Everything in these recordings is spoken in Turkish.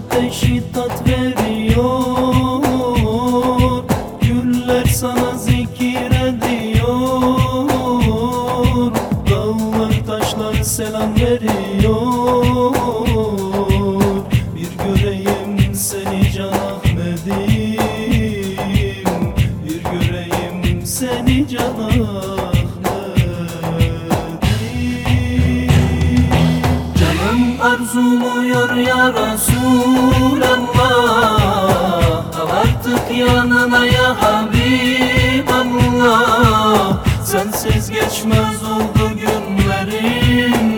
ateşi tat veriyor. Güller sana zikir ediyor. Dağlar taşlar selam veriyor. Bir göreyim seni can Canım arzuluyor ya Resulallah Al artık yanına ya Habiballah Sensiz geçmez oldu günlerim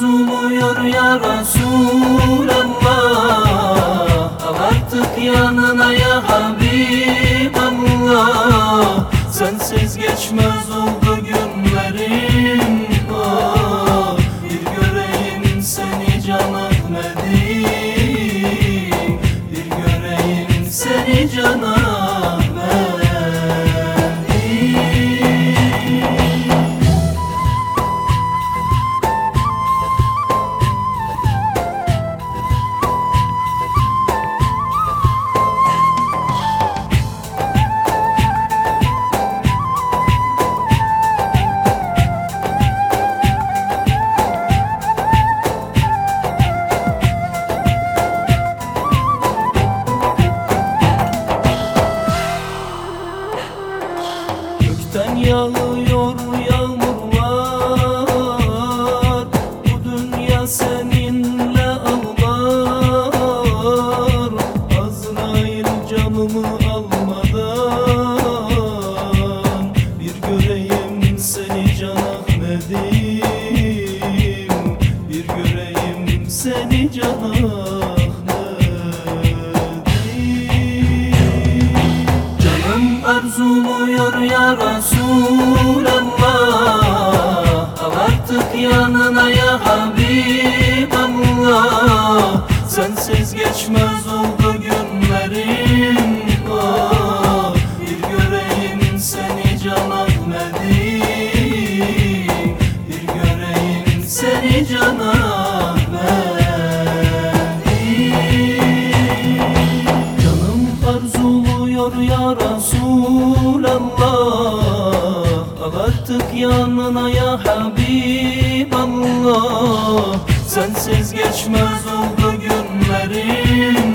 Arzuluyor ya Resulallah Al artık yanına ya Habiballah Sensiz geçmez oldu dünya seninle ağlar Azrail canımı almadan Bir göreyim seni can Ahmet'im. Bir göreyim seni can Ahmet'im. Canım arzuluyor ya Resulallah yanına ya Artık yanına ya Habiballah. Sensiz geçmez oldu günlerim